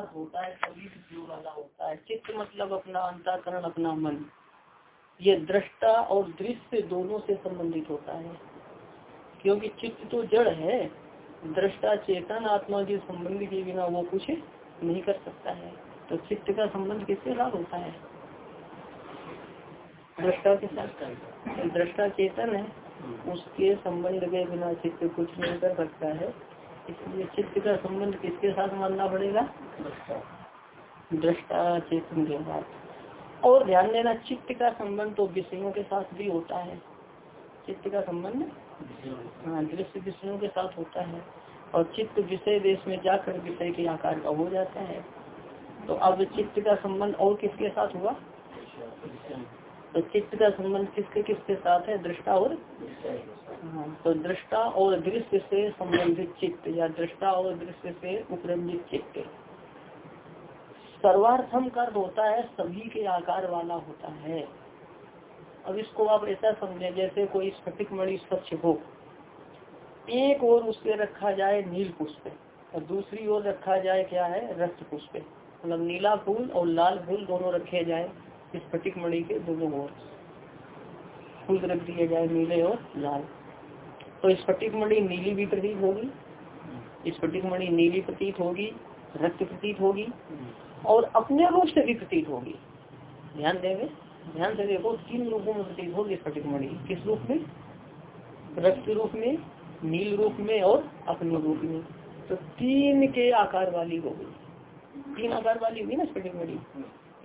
का होता है सभी विषयों वाला होता है। चित्त मतलब अपना, अंताकरण अपना मन। ये दृष्टा और दृश्य दोनों से संबंधित होता है। क्योंकि चित्त तो जड़ है, दृष्टा चेतन, आत्मा के संबंध के बिना वो कुछ नहीं कर सकता है। तो चित्त का संबंध किसके साथ होता है? दृष्टा के साथ। दृष्टा चेतन है, उसके संबंध के बिना चित्त कुछ नहीं कर सकता है। इसलिए चित्त का संबंध किसके साथ मानना पड़ेगा? दृष्टा चेतन के साथ। और ध्यान देना, चित्त का संबंध तो विषयों के साथ भी होता है। चित्त का संबंध? हाँ दृश्य विषयों के साथ होता है। और चित्त विषय देश में जाकर विषय के आकार का हो जाता है। तो अब चित्त का संबंध और किसके साथ हुआ? तो चित्त का संबंध किसके किसके साथ है? दृष्टा और तो दृष्टा और दृश्य से संबंधित चित्त, या दृष्टा और दृश्य से उपरंजित चित्त। सर्वार्थम का होता है, सभी के आकार वाला होता है। अब इसको आप ऐसा समझे, जैसे कोई स्फटिक मणि स्वच्छ हो। एक और उससे रखा जाए नील पुष्प, और दूसरी ओर रखा जाए क्या है? रक्त पुष्प। मतलब नीला फूल और लाल फूल दोनों रखे जाए, स्फटिक मणि के दोनों ओर। फूल रख दिए जाए नीले और लाल। तो स्फटिक मणि नीली भी प्रतीत होगी। स्फटिक मणि नीली प्रतीत होगी, रक्त प्रतीत होगी और अपने रूप से भी प्रतीत होगी। ध्यान देंगे, ध्यान से देखो तीन रूपों में प्रतीत होगी स्फटिक मणि किस रूप में? रक्त रूप में, नील रूप में और अपने रूप में। तो तीन के आकार वाली होगी। तीन आकार वाली होगी ना स्फटिक मणि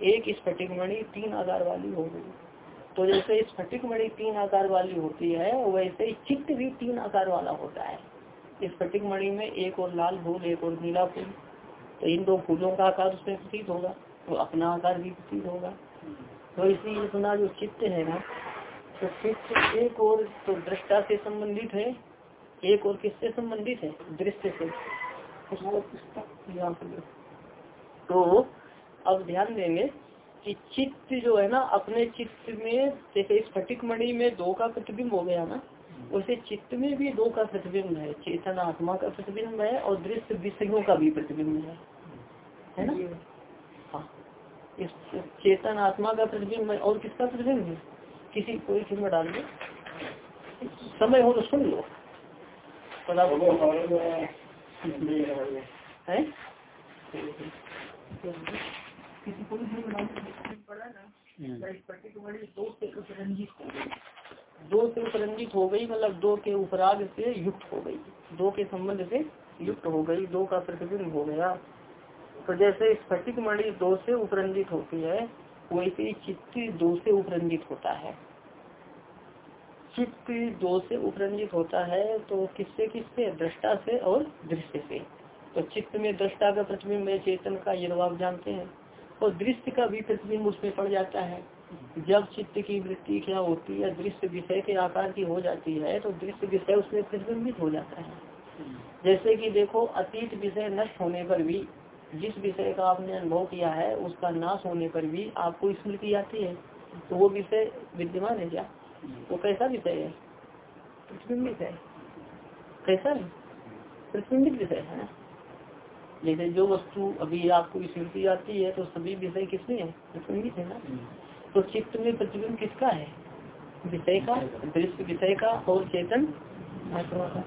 एक स्फटिक मणि तीन आकार वाली हो गई तो जैसे स्फटिक मणि तीन आकार वाली होती है वैसे चित्त भी तीन आकार वाला होता है। स्फटिक मणि में एक और लाल फूल एक और नीला फूल तो इन दो फूलों का आकार उसमें प्रतीत होगा तो अपना आकार भी प्रतीत होगा। तो इसी अपना जो चित्त है ना तो चित्त एक और तो दृष्टा से संबंधित है एक और किससे संबंधित है? दृश्य से। तो अब ध्यान देंगे कि चित्त जो है ना अपने चित्त में जैसे स्फटिक मणि में दो का प्रतिबिंब हो गया ना वैसे चित्त में भी दो का प्रतिबिंब है चेतन आत्मा का प्रतिबिंब है और दृश्य विषयों का भी प्रतिबिंब है। है ना? हाँ। इस चेतन आत्मा का प्रतिबिंब है और किसका प्रतिबिंब है? किसी कोई फ़िल्म डाल दो। समय हो तो सुन लो। पता है। किसी ना दो से उपरंजित हो गई दो से उपरंजित हो गई मतलब दो के उपराग से युक्त हो गई दो के संबंध से युक्त हो गई दो का प्रतिबिंब हो गया तो जैसे स्फटिक मणि दो से उपरंजित होती है वैसे ही चित्त दो से उपरंजित होता है चित्त दो से उपरंजित होता है तो किससे किससे दृष्टा से और दृश्य से तो चित्त में दृष्टा का प्रतिबिंब है चेतन का ये आप जानते हैं और दृश्य का भी प्रतिबिंब उसमें पड़ जाता है। जब चित्त की वृत्ति क्या होती है दृश्य विषय के आकार की हो जाती है तो दृश्य विषय उसमें प्रतिबिंबित हो जाता है। जैसे कि देखो, अतीत विषय नष्ट होने पर भी, जिस विषय का आपने अनुभव किया है, उसका नाश होने पर भी आपको स्मृति आती है। तो वो विषय विद्यमान है क्या? वो कैसा विषय है? प्रतिबिंबित है। कैसा प्रतिबिंबित विषय है जैसे जो वस्तु अभी आपको स्मृति आती है तो सभी विषय किसमें है? प्रतिबिंबित है ना। तो चित्त में प्रतिबिंब किसका है? विषय का, दृश्य विषय का और चेतन? का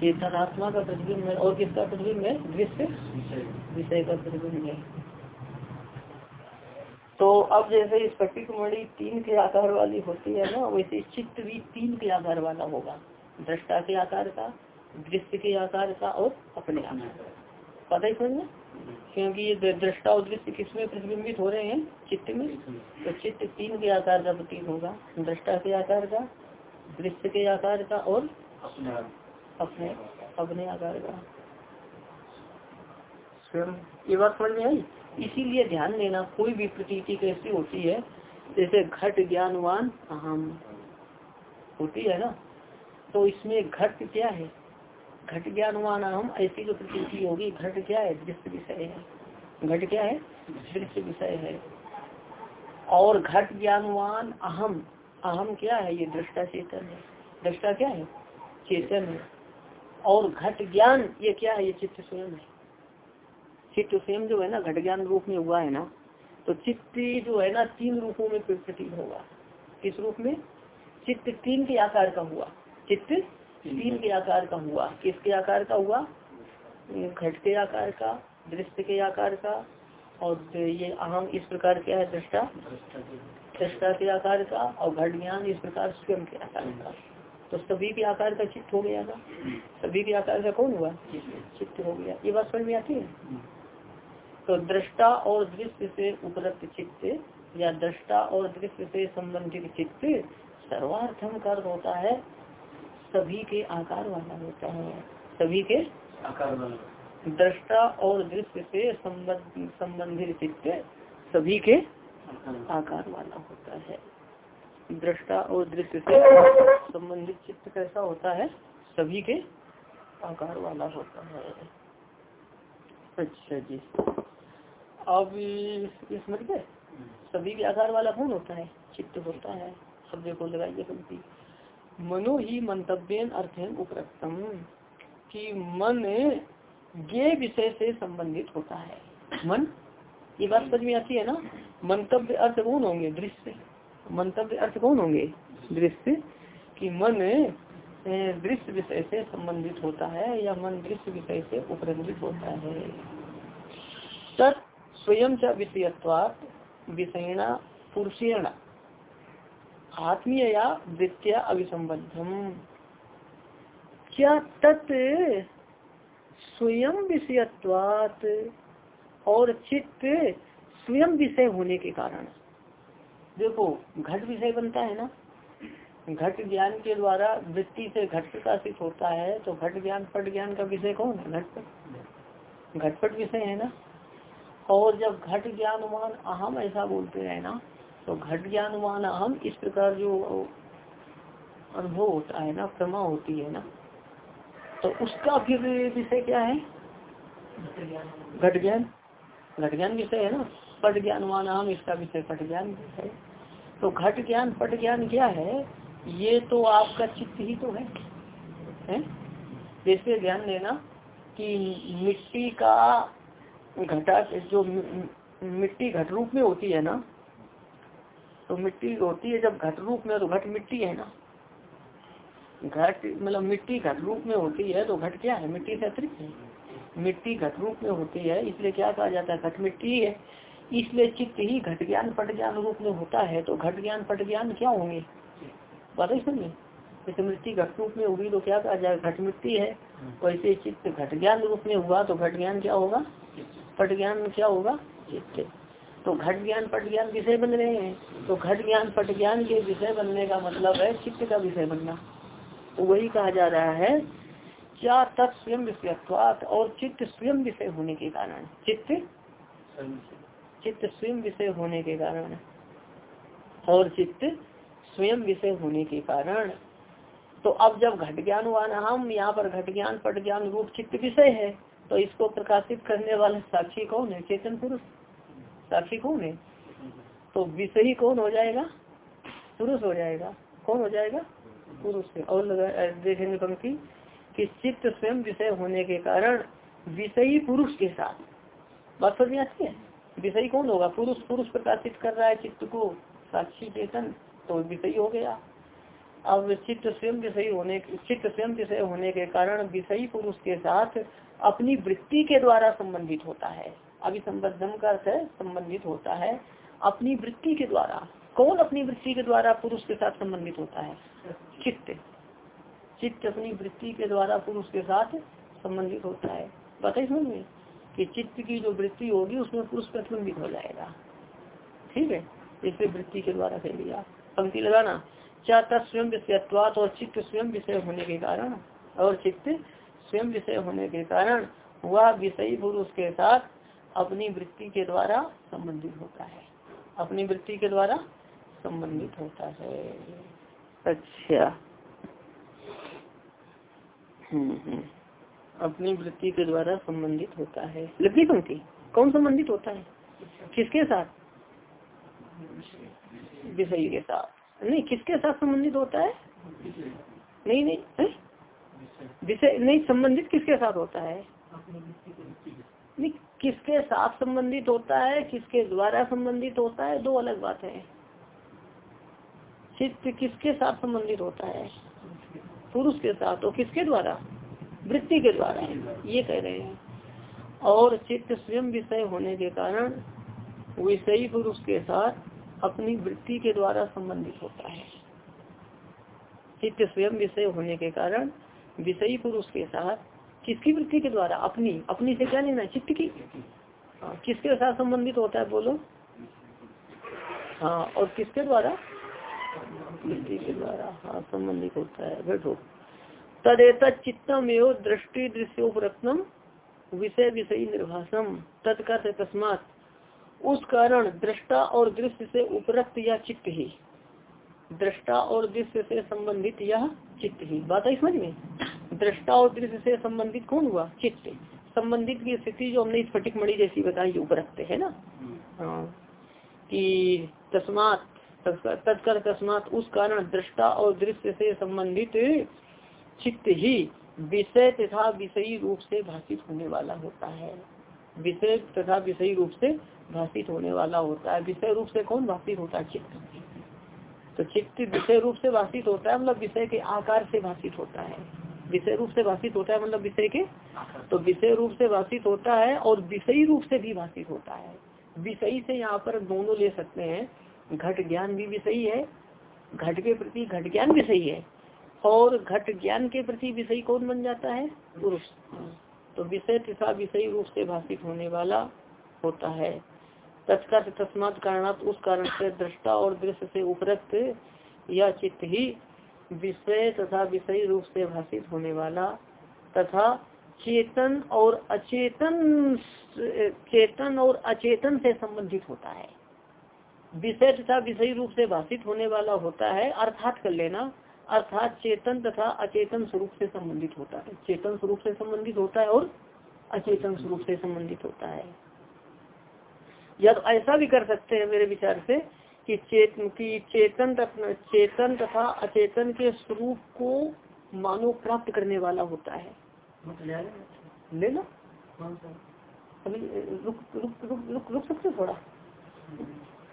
चेतन आत्मा का प्रतिबिंब है। और किसका प्रतिबिंब है? दृश्य? विषय का प्रतिबिंब है। तो अब जैसे स्फटिक मणि तीन के आकार वाली होती है ना, वैसे चित्त भी तीन के आकार वाला होगा। दृष्टा के आकार का, दृश्य के आकार का और अपने आकार का। पता ही समझ क्योंकि ये दृष्टा और दृश्य किसमें प्रतिबिंबित हो रहे हैं? चित्त में? तो चित्त तीन के आकार का प्रतीक होगा। दृष्टा के आकार का दृश्य के आकार का और अपने अपने आकार का। ये बात समझ में आई? इसीलिए ध्यान देना कोई भी प्रतीति कैसी होती है जैसे घट ज्ञानवान अहम होती है ना? तो इसमें घट क्या है? घट ज्ञानवान अहम, ऐसी जो प्रती होगी, घट क्या है? दृश्य विषय है। घट क्या है? दृश्य विषय है। और घट ज्ञानवान अहम अहम क्या है? ये दृष्टा चेतन है। दृष्टा क्या है? चेतन है। और घट ज्ञान, ये क्या है? ये चित्त स्वयं है। चित्त स्वयं जो है ना, घट ज्ञान रूप में हुआ है ना तो चित्त जो है ना, तीन रूपों में प्रतीत होगा। किस रूप में? चित्त तीन के आकार का हुआ। चित्त तीन के आकार का हुआ। किसके आकार का हुआ? घट के आकार का दृश्य के आकार का, और ये अहम इस प्रकार क्या है, दृष्टा। दृष्टा के आकार का और घट ज्ञान इस प्रकार स्वयं के आकार का। तो सभी के आकार का चित्त हो गया था। सभी के आकार का कौन हुआ? चित्त हो गया। ये बात समझ में आती है? तो दृष्टा और दृश्य से उपलब्ध चित्त या दृष्टा और दृश्य से संबंधित चित्त सर्वार्थम कर्म होता है। सभी के आकार वाला होता है। सभी के आकार वाला। दृष्टा और दृश्य से संबंधित चित्त सभी के आकार वाला। होता है। दृष्टा और दृश्य से संबंधित चित्त कैसा होता है? सभी के आकार वाला होता है। अच्छा जी। अब समझ गए सभी के आकार वाला कौन होता है? चित्त होता है। शब्द को लगाइए पंक्ति। मनो ही मंतव्य अर्थ है उपरक्तम, कि मन ये विषय से संबंधित होता है। मन? ये बात समझ में आती है ना? मंतव्य अर्थ कौन होंगे? दृश्य। मंतव्य अर्थ कौन होंगे? दृश्य। कि मन दृश्य विषय से संबंधित होता है या मन दृश्य विषय से उपरंजित होता है। तत् स्वयं च विषयत्वात विषयणा पुरुषेण। आत्मीय या वृत्तिया अभिसंबद्धम। क्या तत् स्वयं विषयत्वात और चित्त स्वयं विषय होने के कारण? देखो, घट विषय बनता है ना? घट ज्ञान के द्वारा वृत्ति से घट प्रकाशित होता है तो घट ज्ञान, पट ज्ञान का विषय कौन है? घटपट घटपट विषय है ना? और जब घट ज्ञान ज्ञानवान अहम ऐसा बोलते रहे ना तो घट ज्ञान ज्ञानवान अहम इस प्रकार जो अनुभव होता है ना प्रमा होती है ना तो उसका फिर विषय क्या है? घट ज्ञान। घट ज्ञान विषय है ना पट ज्ञान ज्ञानवान अहम इसका विषय पट ज्ञान है तो घट ज्ञान पट ज्ञान क्या है? ये तो आपका चित्त ही तो है, है? जैसे ध्यान देना कि मिट्टी का घटा जो मिट्टी घट रूप में होती है ना तो मिट्टी होती है जब घट रूप में तो घट मिट्टी है ना। घट मतलब मिट्टी घट रूप में होती है तो घट क्या है? मिट्टी से अतिरिक्त है। मिट्टी घट रूप में होती है इसलिए क्या कहा जाता है? घट मिट्टी है। इसलिए चित्त ही घट ज्ञान पट ज्ञान रूप में होता है तो घट ज्ञान पट ज्ञान क्या होंगे? बात समझे जैसे मिट्टी घट रूप में हुई तो क्या कहा जाए? घट मिट्टी है। वैसे चित्त घट ज्ञान रूप में हुआ तो घट ज्ञान क्या होगा? पट ज्ञान क्या होगा? चित्त। तो घट ज्ञान पट ज्ञान विषय बन रहे हैं। तो घट ज्ञान पट ज्ञान के विषय बनने का मतलब है चित्त का विषय बनना। तो वही कहा जा रहा है, क्या तत् स्वयं विषयत्वात और चित्त स्वयं विषय होने के कारण। चित्त? चित्त स्वयं विषय होने के कारण। और चित्त स्वयं विषय होने के कारण। तो अब जब घट ज्ञान हुआ ना, हम यहाँ पर घट ज्ञान, पट ज्ञान रूप चित्त विषय है तो इसको प्रकाशित करने वाले साक्षी कौन है? चेतन पुरुष। साक्षी कौन है तो विषयी कौन हो जाएगा? पुरुष हो जाएगा। कौन हो जाएगा? पुरुष और देखेंगे पंक्ति कि चित्त स्वयं विषय होने के कारण विषयी पुरुष के साथ। बात समझ आती है? विषयी कौन होगा? पुरुष पुरुष प्रकाशित कर रहा है चित्त को, साक्षी चेतन तो विषयी हो गया। अब चित्त स्वयं विषयी होने, चित्त स्वयं विषय होने के कारण विषयी पुरुष के साथ अपनी वृत्ति के द्वारा संबंधित होता है। अभी संबद्धम का अर्थ संबंधित होता है। अपनी वृत्ति के द्वारा। कौन अपनी वृत्ति के द्वारा पुरुष के साथ संबंधित होता है? चित्त। चित्त अपनी वृत्ति के द्वारा पुरुष के साथ संबंधित होता है। बताइए समझ कि चित्त की जो वृत्ति होगी, उसमें पुरुष प्रतिबंधित हो जाएगा। ठीक है? इसे वृत्ति के द्वारा कह लिया। पंक्ति लगाना। क्या स्वयं विषयत्वात और चित्त स्वयं विषय होने के कारण और चित्त स्वयं विषय होने के कारण वह विषयी पुरुष के साथ अपनी वृत्ति के द्वारा संबंधित होता है। अपनी वृत्ति के द्वारा संबंधित होता है। अच्छा। हम्म हम्म। अपनी वृत्ति के द्वारा संबंधित होता है। लगी पंक्ति? कौन संबंधित होता है? किसके साथ? विषय के साथ। नहीं किसके साथ संबंधित होता है? नहीं नहीं विषय नहीं संबंधित किसके साथ होता है? नहीं किसके साथ संबंधित होता है, किसके द्वारा संबंधित होता है, दो अलग बात है। चित्त किसके साथ संबंधित होता है? पुरुष के साथ। और किसके द्वारा? वृत्ति के द्वारा। ये कह रहे हैं। और चित्त स्वयं विषय होने के कारण विषयी पुरुष के साथ अपनी वृत्ति के द्वारा संबंधित होता है। चित्त स्वयं विषय होने के कारण विषयी पुरुष के साथ किसकी वृत्ति के द्वारा? अपनी। अपनी से क्या लेना चित्त की। हाँ किसके साथ संबंधित होता है, बोलो? हाँ और किसके द्वारा? वृत्ति के द्वारा हाँ संबंधित होता है। बैठो। तदेत चित्तम एवं दृष्टि दृश्योपरत्नम विषय विषयी निर्भाषम तत्कर तस्मात। उस कारण दृष्टा और दृश्य से उपरक्त या चित्त ही। दृष्टा और दृश्य से संबंधित यह चित्त ही। बात है समझ में दृष्टा और दृश्य से संबंधित कौन हुआ? चित्त। संबंधित की स्थिति जो हमने स्फटिक मणि जैसी बताई ऊपर रखते है ना? हाँ। कि तस्मात तत्कर तस्मात उस कारण दृष्टा और दृश्य से संबंधित चित्त ही विषय तथा विषयी रूप से भाषित होने वाला होता है। विषय तथा विषयी रूप से भाषित होने वाला होता है। विषय रूप से कौन भाषित होता है? चित्त। तो चित्त विषय रूप से भाषित होता है मतलब विषय के आकार से भाषित होता है। विषय रूप से भाषित होता है मतलब विषय के? तो विषय रूप से भाषित होता है और विषयी रूप से भी भाषित होता है। विषयी से यहाँ पर दोनों ले सकते हैं। घट ज्ञान भी विषयी है, घट के प्रति घट ज्ञान विषयी है। और घट ज्ञान के प्रति विषयी कौन बन जाता है? पुरुष। तो विषय तथा विषयी रूप से भाषित होने वाला होता है। तत्का तस्मात कारणात उस कारण से दृष्टा और दृश्य से उपरक्त या चित्त ही विषय तथा विषयी रूप से भाषित होने वाला तथा चेतन और अचेतन चेतन और अचेतन से संबंधित होता है। विषय तथा विषयी रूप से भाषित होने वाला होता है, अर्थात कर लेना, अर्थात चेतन तथा अचेतन स्वरूप से संबंधित होता है। चेतन स्वरूप से संबंधित होता है और अचेतन स्वरूप से संबंधित होता है। या तो ऐसा भी कर सकते हैं मेरे विचार से कि चेतन, की चेतन चेतन तथा अचेतन के स्वरूप को मानो प्राप्त करने वाला होता है। ले लो अभी रुक रुक रुक रुक रुक सकते थोड़ा?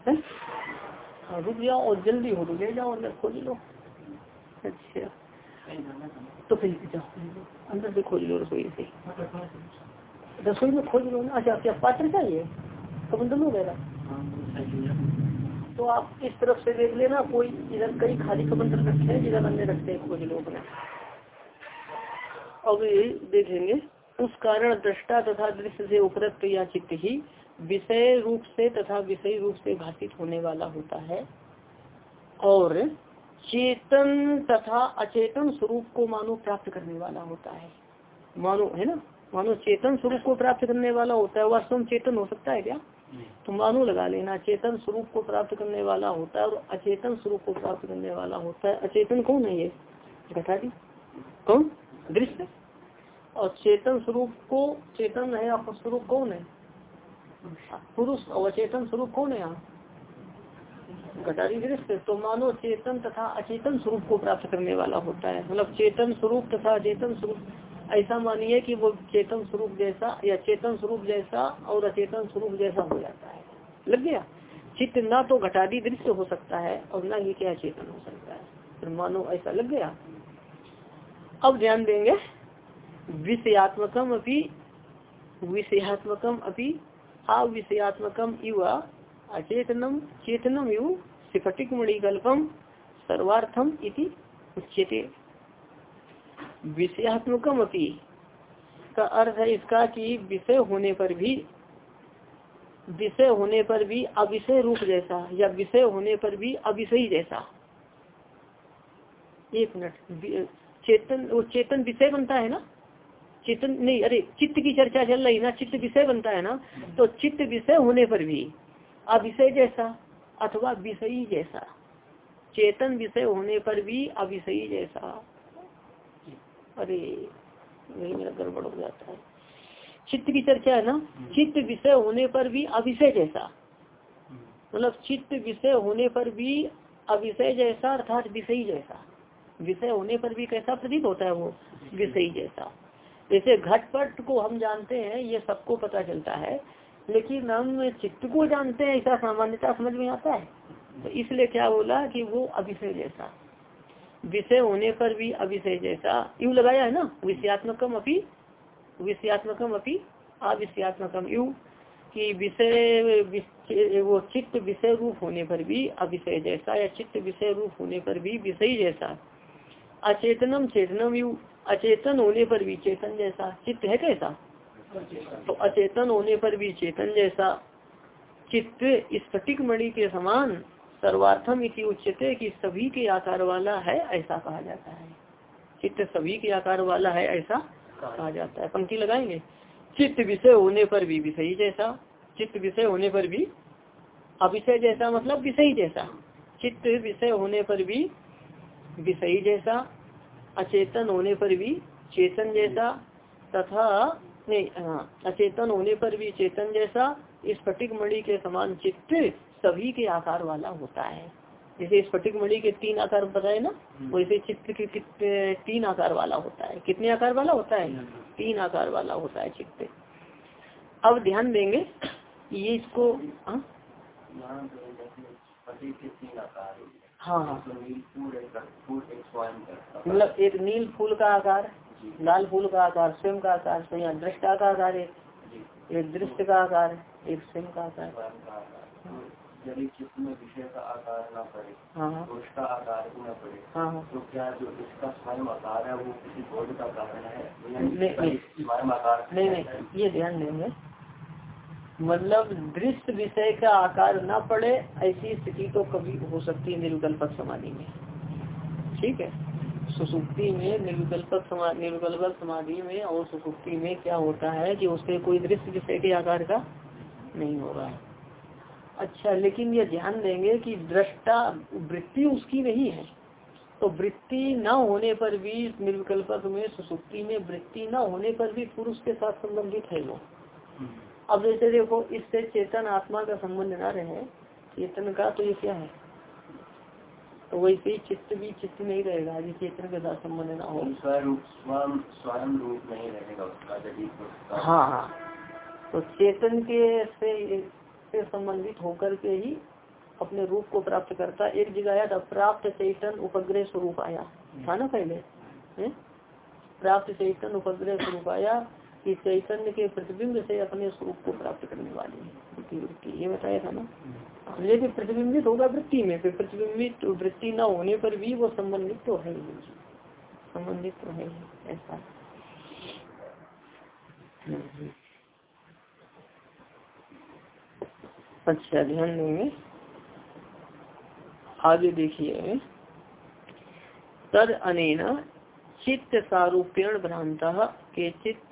हाँ? रुक जाओ और जल्दी हो, ले जाओ अंदर, खोल लो। अच्छा। तो फिर जाओ। अंदर से खोज लो रसोई से। रसोई में खोज लो ना? अच्छा क्या पात्र चाहिए? कबंधन वगैरह तो आप इस तरफ़ से देख लेना, कोई इधर कई खाली कबंधन रखे हैं, जिधर अन्य रखते हैं खोज लो अपने अब देखेंगे, उस कारण दृष्टा तथा दृश्य से उपरक्त या चित्त ही विषय रूप से तथा विषय रूप से भाषित होने वाला होता है। और चेतन तथा अचेतन स्वरूप को मानो प्राप्त करने वाला होता है। मानो, है ना? मानो चेतन स्वरूप को प्राप्त करने वाला होता है वास्तव में चेतन हो सकता है क्या? तो मानो लगा लेना चेतन स्वरूप को प्राप्त करने वाला होता है और अचेतन स्वरूप को प्राप्त करने वाला होता है। अचेतन कौन है ये? घटा दी कौन? दृश्य और चेतन स्वरूप को चेतन है आपका स्वरूप कौन है? पुरुष और अचेतन स्वरूप कौन है घटारी दृश्य तो मानो चेतन तथा अचेतन स्वरूप को प्राप्त करने वाला होता है। मतलब चेतन स्वरूप तथा अचेतन स्वरूप ऐसा मानिए कि वो चेतन स्वरूप जैसा या चेतन स्वरूप जैसा और अचेतन स्वरूप जैसा हो जाता है। लग गया? चित्त ना तो घटादी दृश्य हो सकता है और ना ही क्या चेतन हो सकता है। फिर मानो ऐसा लग गया? अब ध्यान देंगे। विषयात्मकम अपनी विषयात्मकम अपनी अविषयात्मकम इव अचेतनम, चेतनम यु सिफटिक मणिकल्पम सर्वार्थम इति उच्यते। विषयात्मकम अपनी का अर्थ है इसका कि विषय होने पर भी, विषय होने पर भी अविषय रूप जैसा, या विषय होने पर भी अविषयी जैसा। एक मिनट चेतन, वो चेतन विषय बनता है ना? चेतन नहीं, अरे चित्त की चर्चा चल रही ना, चित्त विषय बनता है ना? तो चित्त विषय होने पर भी अविषय जैसा अथवा विषयी जैसा। चेतन विषय होने पर भी अविषयी जैसा। अरे नहीं मेरा गड़बड़ हो जाता है। चित्त की चर्चा है ना? चित्त विषय होने पर भी अविषय जैसा। मतलब चित्त विषय होने पर भी अविषय जैसा अर्थात विषयी जैसा। विषय होने पर भी कैसा प्रतीत होता है वो? विषयी। जैसा। जैसे घटपट को हम जानते हैं ये सबको पता चलता है लेकिन हम चित्त को जानते हैं ऐसा सामान्यता समझ में आता है? तो इसलिए क्या बोला कि वो अभिषय जैसा। विषय होने पर भी अभिषय जैसा। यू लगाया है ना? विषयात्मकम अपनी विषयात्मकम अपनी अविषयात्मकम। यू कि विषय वो चित्त विषय रूप होने पर भी अविषय जैसा या चित्त विषय रूप होने पर भी विषय जैसा। अचेतनम चेतनम यू अचेतन होने पर भी चेतन जैसा। चित्त है कैसा? तो अचेतन होने पर भी चेतन जैसा। चित्त स्फटिक मणि के समान सर्वार्थम इति उच्चते कि सभी के आकार वाला है, ऐसा कहा जाता है। चित्त सभी के आकार वाला है, ऐसा कहा जाता है। पंक्ति लगाएँगे? चित्त विषय होने पर भी विषय जैसा, चित्त विषय होने पर भी अविषय जैसा मतलब विषय जैसा। चित्त विषय होने पर भी विषय जैसा, अचेतन होने पर भी चेतन जैसा, तथा नहीं हाँ अचेतन होने पर भी चेतन जैसा, इस स्फटिक मणि के समान चित्त सभी के आकार वाला होता है। जैसे स्फटिक मणि के तीन आकार बताए ना हम्म। वैसे चित्त के तीन आकार वाला होता है। कितने आकार वाला होता है? तीन आकार। वाला होता है चित्र। अब ध्यान देंगे ये इसको हाँ? हाँ। हाँ मतलब एक नील फूल का आकार लाल फूल का आकार स्वयं का आकार तो यहाँ दृष्टा का आकार एक एक दृष्ट का आकार एक स्वयं का आकार यदि चित्त में विषय का आकार न पड़े हाँ, हाँ। तो उसका आकार भी न पड़े हाँ, तो क्या जो इसका स्वयं आकार है वो किसी का कारण है? स्वयं आकार नहीं नहीं ये ध्यान देंगे। मतलब दृश्य विषय का आकार न पड़े ऐसी स्थिति तो कभी हो सकती है निर्विकल्पक समाधि में। ठीक है? सुसुप्ति में निर्विकल्पक समाधि निर्विकल्पक समाधि में और सुसुप्ति में क्या होता है कि उसके कोई दृश्य विषय के आकार का नहीं होगा। अच्छा लेकिन ये ध्यान देंगे कि दृष्टा वृत्ति उसकी नहीं है। तो वृत्ति न होने पर भी निर्विकल्पक में सुसुप्ति में वृत्ति न होने पर भी पुरुष के साथ संबंधित है लोग अब जैसे देखो इससे चेतन आत्मा का संबंध न रहे चेतन का तो ये क्या है? तो वैसे ही चित्त भी चित्त नहीं रहेगा यदि चेतन के साथ संबंध ना हो। स्वयं रूप नहीं रहेगा उसका हाँ हाँ। तो चेतन के से से संबंधित होकर के ही अपने रूप को प्राप्त करता। एक जगह आया था, प्राप्त चैतन उपग्रह स्वरूप आया। था ना पहले? प्राप्त चैतन उपग्रह स्वरूप आया कि चैतन्य के प्रतिबिंब से अपने स्वरूप को प्राप्त करने वाली है। वृत्ति ये बताया था ना? लेकिन प्रतिबिंबित होगा वृत्ति में, फिर प्रतिबिंबित वृत्ति न होने पर भी वो संबंधित तो है ही। संबंधित तो ही, ऐसा। अच्छा ध्यान देंगे। आगे देखिए। तद अनेना चित्त सारूपेण भ्रांत के चित्त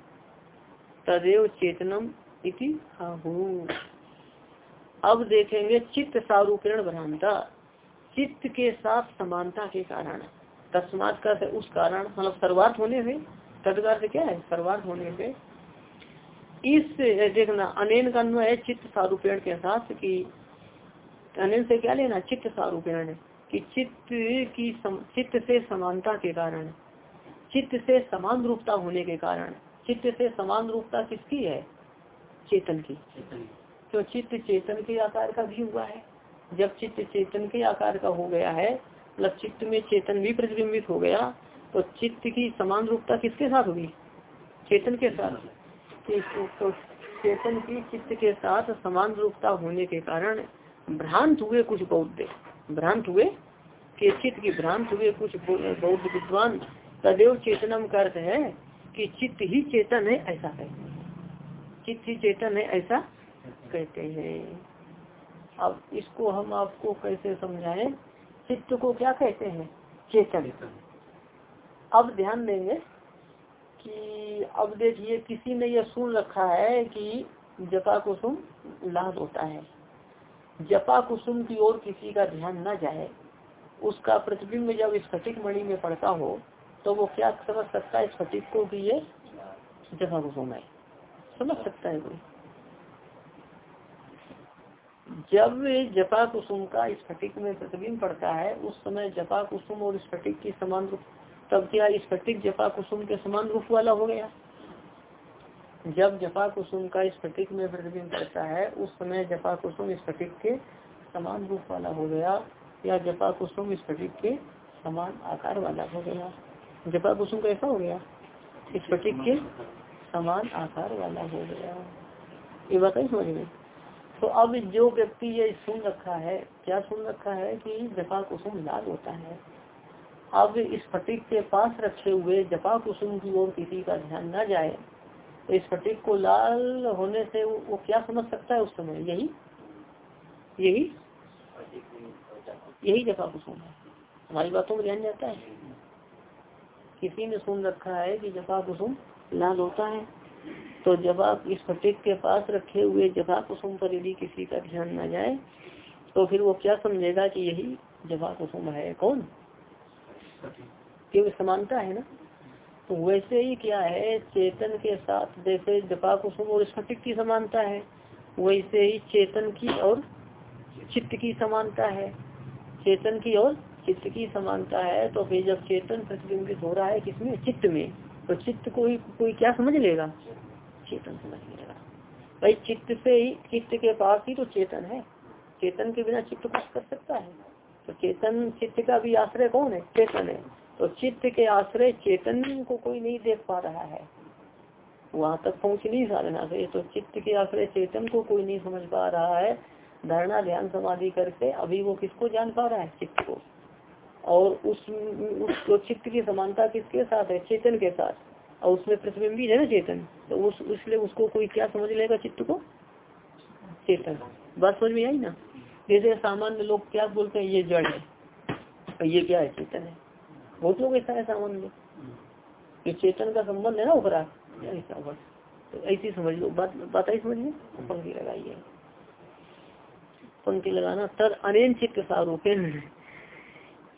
तदेव चेतनम इति अब देखेंगे चित्त सारूपेण भ्रांता चित्त के साथ समानता के कारण। तस्मात का उस कारण मतलब सर्वार्थ होने से। तदकार से क्या है? सर्वार्थ होने से। इस देखना अनेन का अन्वय है चित्त सारूपेण के साथ कि अनेन से क्या लेना चित्त सारूपेण कि चित्त की सम, चित्त से समानता के कारण चित्त से समान रूपता होने के कारण चित्त से समान रूपता किसकी है? चेतन की। तो चित्त चेतन के आकार का भी हुआ है। जब चित्त चेतन के आकार का हो गया है मतलब चित्त में चेतन भी प्रतिबिंबित हो गया तो चित्त की समान रूपता किसके साथ होगी चेतन के साथ। चेतन की चित्त के साथ समान रूपता होने के कारण भ्रांत हुए कुछ बौद्ध। भ्रांत हुए? के चित्त की भ्रांत हुए कुछ बौद्ध विद्वान तदेव चेतनम का अर्थ है कि चित्त ही चेतन है ऐसा कहते हैं। चित्त ही चेतन है ऐसा कहते हैं। अब इसको हम आपको कैसे समझाएँ? चित्त को क्या कहते हैं? चेतन। अब ध्यान देंगे कि अब देखिए किसी ने यह सुन रखा है कि जपा कुसुम लाभ होता है। जपा कुसुम की ओर किसी का ध्यान न जाए, उसका प्रतिबिंब जब स्फटिक मणि में पड़ता हो तो वो क्या समझ सकता है स्फटिक को कि ये जपा कुसुम है? समझ सकता है कोई? जब जपा कुसुम का स्फटिक में प्रतिबिंब पड़ता है, उस समय जपा कुसुम और स्फटिक की समान तब क्या स्फटिक जपा कुसुम के समान रूप वाला हो गया? जब जपा कुसुम का स्फटिक में प्रतिबिंब करता है, उस समय जपा कुसुम स्फटिक के समान रूप वाला हो गया, या जपा कुसुम स्फटिक के समान आकार वाला हो गया। जपा कुसुम कैसा हो गया? स्फटिक के समान आकार वाला हो गया। ये बताइए समझ में? तो अब जो व्यक्ति ये सुन रखा है, क्या सुन रखा है कि जपा कुसुम लाल होता है? अब इस फटिक के पास रखे हुए जपा कुसुम की ओर किसी का ध्यान न जाए। तो इस फटिक को लाल होने से वो, वो क्या समझ सकता है उस समय? यही? यही? यही जपा कुसुम है। हमारी बातों में ध्यान जाता है। किसी ने सुन रखा है कि जपा कुसुम लाल होता है। तो जब आप इस फटिक के पास रखे हुए जबा कुसुम पर यदि किसी का ध्यान न जाए तो फिर वो क्या समझेगा कि यही जबा कुसुम है? कौन? क्योंकि समानता है ना? तो वैसे ही क्या है, चेतन के साथ जैसे जपा कुसुम और स्फटिक की समानता है, वैसे ही चेतन की और चित्त की समानता है। चेतन की और चित्त की समानता है तो फिर जब चेतन प्रतिबिंबित हो रहा है किसमें? चित्त में। तो चित्त को ही कोई क्या समझ लेगा? चेतन समझ लेगा। भाई, चित्त से ही, चित्त के पास ही तो चेतन है। चेतन के बिना चित्त कुछ कर सकता है। तो चेतन चित्त का भी आश्रय कौन है? चेतन है। तो चित्त के आश्रय चेतन को कोई नहीं देख पा रहा है। वहाँ तक पहुँच नहीं साधना से तो चित्त के आश्रय चेतन को कोई नहीं समझ पा रहा है। धारणा ध्यान समाधि करके अभी वो किसको जान पा रहा है? चित्त को। और उस, उस तो चित्त की समानता किसके साथ है? चेतन के साथ। और उसमें प्रतिबिंबित है ना चेतन? तो उस उसको कोई क्या समझ लेगा चित्त को? चेतन। बात समझ में आई ना? जैसे सामान्य लोग क्या बोलते हैं, ये जड़ है। और ये क्या है, चेतन है। बहुत लोग ऐसा है सामान्य लोग। ये चेतन का संबंध है ना उपरा तो ऐसी समझ लो। बात बात समझ लो पंक्ति लगाइए पंक्ति लगाना तर अनेन चित्त सारूप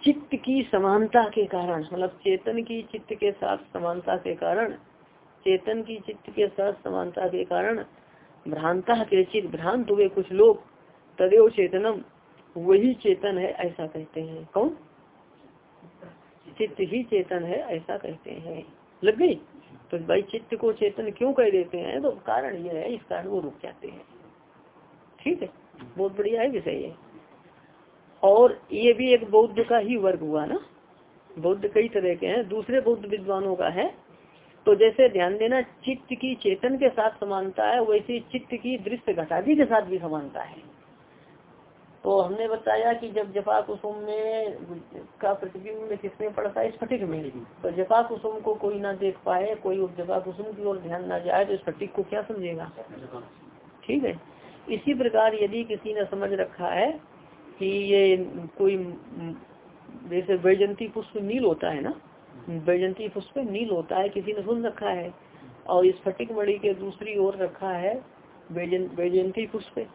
चित्त की समानता के कारण मतलब चेतन की चित्त के साथ समानता के कारण, चेतन की चित्त के साथ समानता के कारण, भ्रांता के चित्त, भ्रांत हुए कुछ लोग तदेव चेतनम, वही चेतन है ऐसा कहते हैं। कौन? चित्त ही चेतन है ऐसा कहते हैं। लग गई? तो भाई चित्त को चेतन क्यों कह देते हैं? तो कारण ये है, इस कारण वो रुक जाते हैं। ठीक है? बहुत बढ़िया है विषय ये। और ये भी एक बौद्ध का ही वर्ग हुआ ना? बौद्ध कई तरह के हैं, दूसरे बौद्ध विद्वानों का है। तो जैसे ध्यान देना, चित्त की चेतन के साथ समानता है, वैसे चित्त की दृश्य घटादी के साथ भी समानता है। तो हमने बताया कि जब जपा कुसुम में का प्रतिबिंब में किसमें पड़ता है स्फटिक में तो जपा कुसुम को कोई ना देख पाए, कोई जपा कुसुम की ओर ध्यान ना जाए तो स्फटिक को क्या समझेगा? ठीक है। इसी प्रकार यदि किसी ने समझ रखा है कि ये कोई जैसे वैजंती पुष्प नील होता है ना, वैजंती पुष्प नील होता है, किसी ने सुन रखा है, और इस फटिक मणि के दूसरी ओर रखा है वैजंती पुष्प।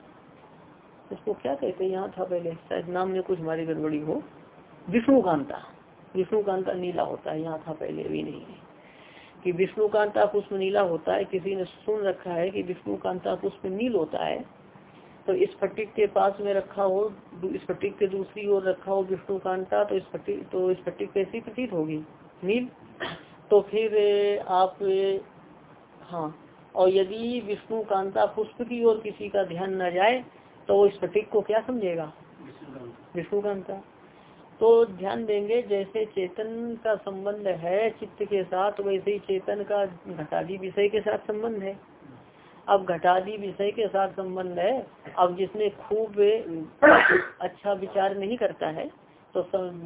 इसको क्या कहते हैं? यहाँ था पहले। शायद नाम में कुछ हमारी गड़बड़ी हो। विष्णुकांता। विष्णुकांता नीला होता है। यहाँ था पहले भी नहीं है। कि विष्णुकांता पुष्प नीला होता है। किसी ने सुन रखा है कि विष्णुकांता पुष्प नील होता है। तो इस फटिक के पास में रखा हो इस फटिक के दूसरी ओर रखा हो विष्णु कांता तो इस फटिक तो इस फटिक कैसी प्रतीत होगी? नील? तो फिर आप हाँ। और यदि विष्णु कांता पुष्प की ओर किसी का ध्यान न जाए तो वो इस फटिक को क्या समझेगा? विष्णु कांता तो ध्यान देंगे जैसे चेतन का संबंध है चित्त के साथ वैसे ही चेतन का घटादी विषय के साथ संबंध है। अब घटादी विषय के साथ संबंध है अब जिसने खूब अच्छा विचार नहीं करता है तो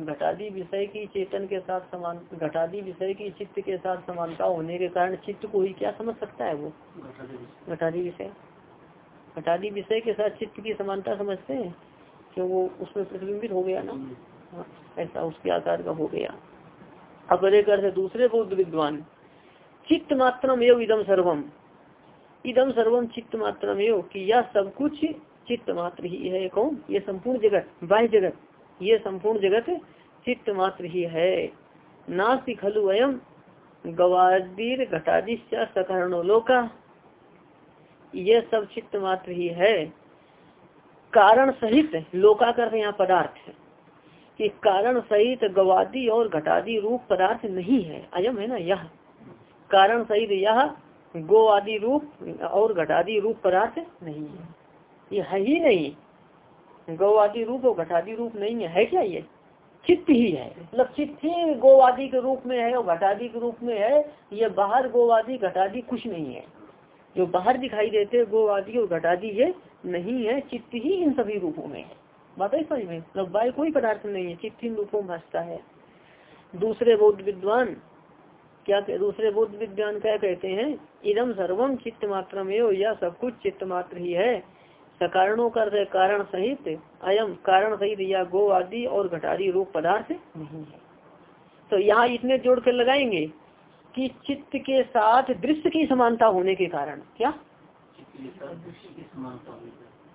घटादी विषय की चेतन के साथ समान घटादी विषय की चित्त के साथ समानता होने के कारण चित्त को ही क्या समझ सकता है वो? घटादी विषय। घटादी विषय के साथ चित्त की समानता समझते हैं क्यों वो उसमें प्रतिबिंबित हो गया ना। हाँ, ऐसा उसके आकार का हो गया। अब एक अर्थ दूसरे बौद्ध विद्वान। चित्त मात्रम एवं इदम सर्वम इदम सर्वम चित्त मात्र में कि यह सब कुछ चित्त मात्र ही है कौन? ये संपूर्ण जगत बाह्य जगत। ये संपूर्ण जगत चित्त मात्र ही है। नास्ति खलु अयम गवादीर घटादिश्च सकरणोलोका ये सब चित्त मात्र ही है। कारण सहित लोका कर यहाँ पदार्थ है। कि कारण सहित गवादी और घटादी रूप पदार्थ नहीं है। अयम है ना यह। कारण सहित यह गो आदि रूप और घटादि रूप पदार्थ नहीं है। ये है ही नहीं। गौ आदि रूप और घटादि रूप नहीं है। है क्या ये? चित्त ही है। मतलब चित्त ही गो आदि के रूप में है और घटादि के रूप में है। ये बाहर गो आदि घटादि कुछ नहीं है। जो बाहर दिखाई देते गो आदि और घटादि ये नहीं है, चित्त ही इन सभी रूपों में है। बात है समझ में? मतलब बाय कोई पदार्थ नहीं है, चित्त इन रूपों में भाषता है। दूसरे बौद्ध विद्वान, क्या दूसरे बौद्ध विद्वान क्या कहते हैं? इदम सर्वम चित्त मात्र में हो या सब कुछ चित्त मात्र ही है। सकारणों का कारण सहित अयम कारण सहित या गो आदि और घटादी रूप पदार्थ नहीं है। तो यहाँ इतने जोड़ कर लगाएँगे कि चित्त के साथ दृश्य की समानता होने के कारण क्या?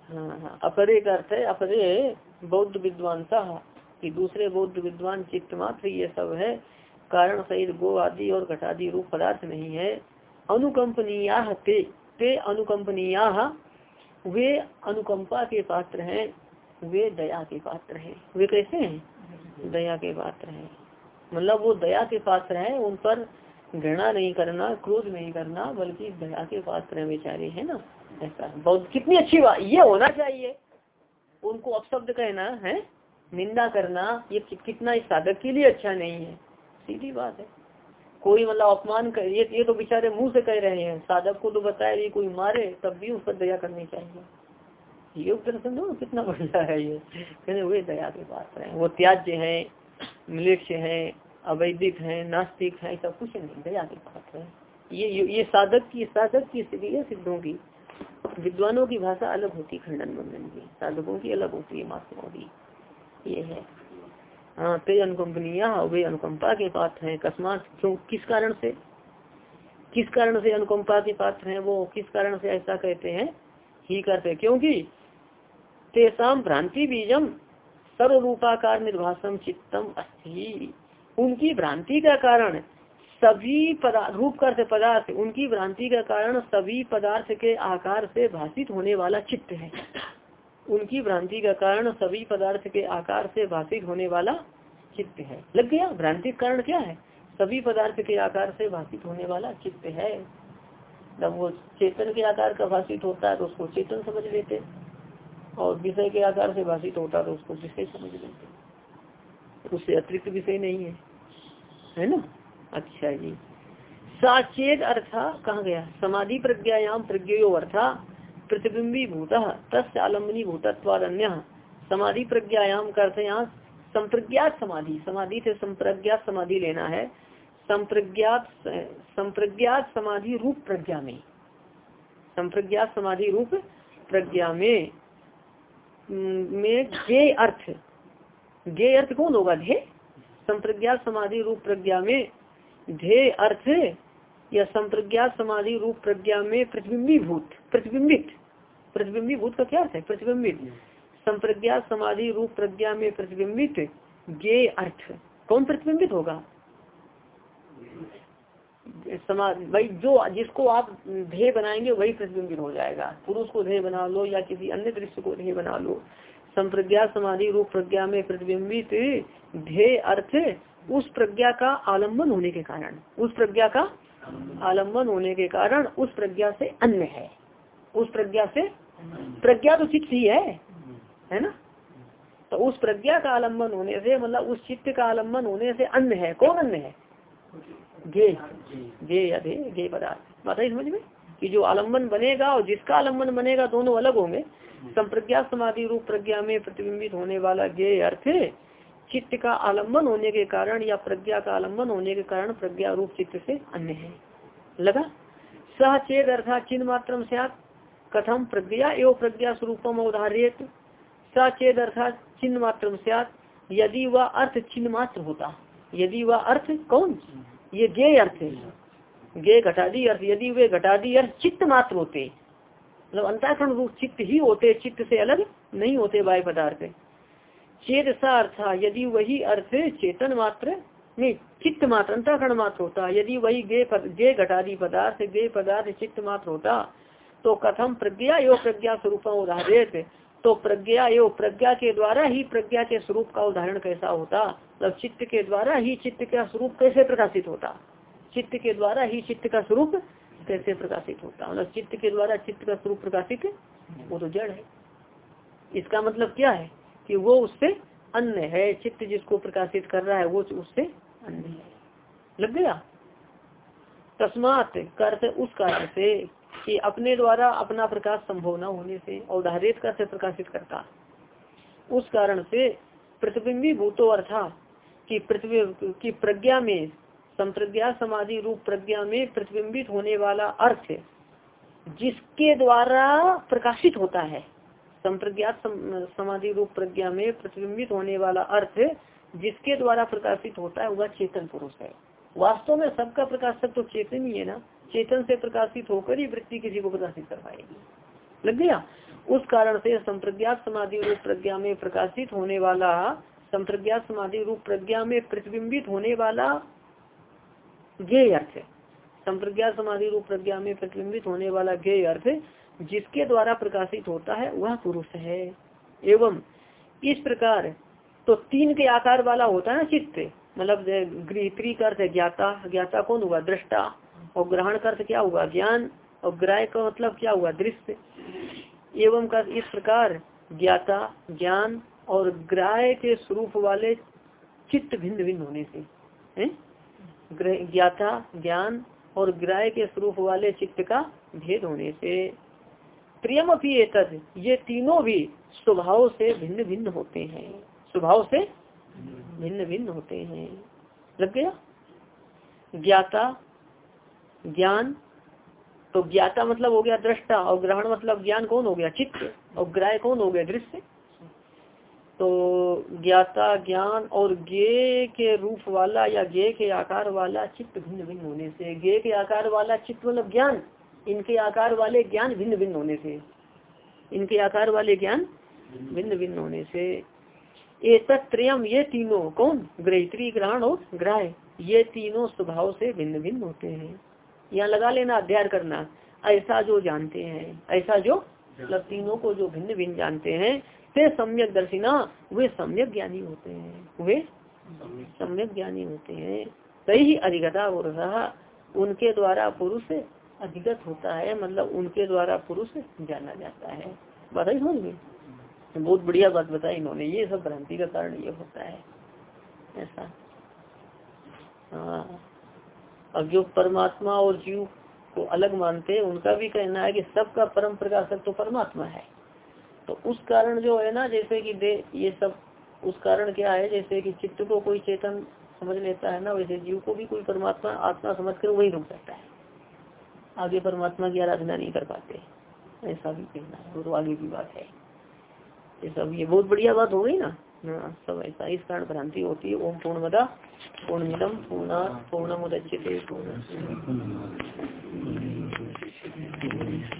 हाँ हाँ अपरे का अर्थ है अपरे बौद्ध विद्वानता कि दूसरे बौद्ध विद्वान चित्त मात्र ये सब है कारण सहित गो आदि और घटादी रूप पदार्थ नहीं है। अनुकंपनीया ते, ते अनुकंपनीया वे अनुकंपा के पात्र हैं वे दया के पात्र हैं। वे कैसे हैं? दया के पात्र हैं। मतलब वो दया के पात्र हैं उन पर घृणा नहीं करना, क्रोध नहीं करना, बल्कि दया के पात्र बेचारे है ना? ऐसा बहुत, कितनी अच्छी बात। ये होना चाहिए। उनको अपशब्द कहना है, निंदा करना, ये कितना इस साधक के लिए अच्छा नहीं है। सीधी बात है। कोई मतलब अपमान कर, ये ये तो बेचारे मुँह से कह रहे हैं। साधक को तो बताया ये कोई मारे, तब भी उस पर दया करनी चाहिए। योग दर्शन दो कितना बढ़िया है ये। कहने, वे दया के पास है। वो त्याज्य है मिलेक्ष है। अवैधिक है, नास्तिक है, सब कुछ नहीं दया के पास है? ये ये साधक की साधक की स्थिति है, सिद्धों की। विद्वानों की भाषा अलग होती, खंडन बंधन की। साधकों की अलग होती है महात्माओं की ये है। हाँ ते अनुकंपनिया, वे अनुकंपा के पात्र हैं। अकस्मात क्यों, किस कारण से? किस कारण से अनुकंपा के पात्र हैं वो? किस कारण से ऐसा कहते हैं? ही करते क्योंकि तेसाम भ्रांति बीजम सर्वरूपाकार निर्भाषम चित्तम अस्थि उनकी भ्रांति का कारण सभी पदार्थ रूप कर से पदार्थ, उनकी भ्रांति का कारण सभी पदार्थ के आकार से भाषित होने वाला चित्त है। उनकी भ्रांति का कारण सभी पदार्थ के आकार से भाषित होने वाला चित्त है। लग गया? भ्रांति कारण क्या है? सभी पदार्थ के आकार से भाषित होने वाला चित्त है। जब वो चेतन के आकार का भाषित होता है तो उसको चेतन समझ लेते और विषय के आकार से भाषित होता है तो उसको विषय समझ लेते उससे अतिरिक्त विषय नहीं है। है ना? अच्छा जी। साचेत अर्था कहा गया। समाधि प्रज्ञायाम प्रज्ञो अर्था प्रतिबिंबी भूत तस् आलम्बनी भूतत्वान्य समाधि प्रज्ञायाम करते यहाँ संप्रज्ञात समाधि। समाधि से संप्रज्ञात समाधि लेना है। संप्रज्ञात संप्रज्ञात समाधि रूप प्रज्ञा में। संप्रज्ञात समाधि रूप प्रज्ञा में। में गे अर्थ? गे अर्थ कौन होगा? ध्येय? संप्रज्ञात समाधि रूप प्रज्ञा में ध्येय अर्थ या संप्रज्ञात समाधि रूप प्रज्ञा में प्रतिबिंबी भूत प्रतिबिंबित। प्रतिबिंबी भूत का क्या अर्थ है? प्रतिबिंबित। संप्रज्ञात समाधि रूप प्रज्ञा में प्रतिबिंबित गे अर्थ। कौन प्रतिबिंबित होगा? समाधि भाई जो जिसको आप ध्येय बनाएँगे वही प्रतिबिंबित हो जाएगा। पुरुष को ध्येय बना लो या किसी अन्य दृश्य को ध्येय बना लो। संप्रज्ञात समाधि रूप प्रज्ञा में प्रतिबिंबित ध्येय अर्थ उस प्रज्ञा का आलंबन होने के कारण, उस प्रज्ञा का आलंबन होने के कारण उस प्रज्ञा से अन्य है। उस प्रज्ञा से प्रज्ञा तो चित्त ही है है ना? तो उस प्रज्ञा का आलंबन होने से मतलब उस चित्त का आलंबन होने से अन्य है। कौन अन्य है? गे या दे गे पदार्थ। बात समझ में? कि जो आलंबन बनेगा और जिसका आलंबन बनेगा, दोनों अलग होंगे। संप्रज्ञा समाधि रूप प्रज्ञा में प्रतिबिंबित होने वाला गे अर्थ चित्त का आलंबन होने के कारण या प्रज्ञा का आलंबन होने के कारण प्रज्ञा रूप चित्त से अन्य है। लगा? सह चेद अर्थात चिन्ह मात्र कथम प्रज्ञा एवं प्रज्ञा स्वरूपम अवधारित सचेद अर्थात चिन्ह मात्र यदि वह अर्थ चिन्ह मात्र होता, यदि वह अर्थ कौन? ये गे अर्थ है। गे घटादी अर्थ यदि वे घटादी अर्थ चित्त मात्र होते। मतलब अंताकरण रूप चित्त ही होते, चित्त से अलग नहीं होते वाय पदार्थ। चेत सा अर्थ यदि वही अर्थ चेतन मात्र नहीं, चित्त मात्र, अंताकरण मात्र होता। यदि वही गे गे घटादी पदार्थ, गे पदार्थ चित्त मात्र होता तो कथम प्रज्ञा यो प्रज्ञा स्वरूप उदाहरित। तो प्रज्ञा यो प्रज्ञा के द्वारा ही प्रज्ञा के स्वरूप का उदाहरण कैसा होता? मतलब चित्त के द्वारा ही चित्त का स्वरूप कैसे प्रकाशित होता? चित्त के द्वारा ही चित्त का स्वरूप कैसे प्रकाशित होता है? मतलब चित्त के द्वारा चित्त का स्वरूप प्रकाशित वो तो जड़ है। इसका मतलब क्या है कि वो उससे अन्य है? चित्त जिसको प्रकाशित कर रहा है, वो उससे अन्य है। लग गया? तस्मात कर उस कारण से कि अपने द्वारा अपना प्रकाश संभव न होने से और धारित कर से प्रकाशित करता। उस कारण से प्रतिबिंबी भूतो अर्था कि पृथ्वी की प्रज्ञा में संप्रज्ञा समाधि रूप प्रज्ञा में प्रतिबिंबित होने वाला अर्थ जिसके द्वारा प्रकाशित होता है। संप्रज्ञात समाधि रूप प्रज्ञा में प्रतिबिंबित होने वाला अर्थ जिसके द्वारा प्रकाशित होता है, वह चेतन पुरुष है। वास्तव में सबका प्रकाशक तो चेतन ही है ना। चेतन से प्रकाशित होकर ही वृत्ति किसी को प्रकाशित कर पाएगी। लग गया? उस कारण से संप्रज्ञात समाधि रूप प्रज्ञा में प्रकाशित होने वाला संप्रज्ञात समाधि रूप प्रज्ञा में प्रतिबिंबित होने वाला ज्ञेय अर्थ संप्रज्ञात समाधि रूप प्रज्ञा में प्रतिबिंबित होने वाला ज्ञेय अर्थ जिसके द्वारा प्रकाशित होता है, वह पुरुष है। एवं इस प्रकार तो तीन के आकार वाला होता है ना चित्त। मतलब गृहत्री का अर्थ ज्ञाता ज्ञाता कौन हुआ? दृष्टा। और ग्रहण का अर्थ क्या हुआ? ज्ञान। और ग्राह का मतलब क्या हुआ? दृश्य। एवं का इस प्रकार ज्ञाता, ज्ञान और ग्राह के स्वरूप वाले चित्त भिन्न भिन्न होने से ज्ञाता, ज्ञान और ग्राह के स्वरूप वाले चित्त का भेद होने से, प्रियम अपनी एतद, ये तीनों भी स्वभाव से भिन्न भिन्न होते हैं। स्वभाव से भिन्न भिन्न होते हैं। लग गया? ज्ञाता, ज्ञान तो ज्ञाता मतलब हो गया दृष्टा, और ग्रहण मतलब ज्ञान कौन हो गया? चित्त, और ग्राह कौन हो गया? दृश्य। तो ज्ञाता ज्ञान और गे के रूप वाला या गे के आकार वाला चित्त भिन्न भिन्न होने से गे के आकार वाला चित्त मतलब ज्ञान, इनके आकार वाले ज्ञान भिन्न भिन्न होने से, इनके आकार वाले ज्ञान भिन्न भिन्न होने से। एतत्रयम ये तीनों, कौन? ग्रहित्री ग्रहण और ग्राह ये तीनों स्वभाव से भिन्न भिन्न होते हैं। यहाँ लगा लेना, अध्ययन करना। ऐसा जो जानते हैं, ऐसा जो मतलब तीनों को जो भिन्न भिन्न जानते हैं ते सम्यक दर्शिना, वे सम्यक ज्ञानी होते हैं। वे सम्यक ज्ञानी होते हैं। अधिकता हो। रहा उनके द्वारा पुरुष अधिगत होता है मतलब उनके द्वारा पुरुष जाना जाता है। बताई में? बहुत बढ़िया बात बताई इन्होंने। ये सब भ्रांति का कारण ये होता है। ऐसा। हाँ। अब जो परमात्मा और जीव को अलग मानते हैं, उनका भी कहना है कि सबका परम प्रकाशक तो परमात्मा है। तो उस कारण जो है ना, जैसे कि दे, ये सब, उस कारण क्या है, जैसे कि चित्त को कोई चेतन समझ लेता है ना, वैसे जीव को भी कोई परमात्मा, आत्मा समझ कर वही रुक जाता है। आगे परमात्मा की आराधना नहीं कर पाते। ऐसा भी कहना है वो तो आगे की बात है। ये सब, ये बहुत बढ़िया बात हो गई ना। हाँ सब ऐसा, इस कारण भ्रांति होती है। ओम पूर्ण मदा पूर्णमिदम पूर्णा, पूर्णमुदच्यते, पूर्ण।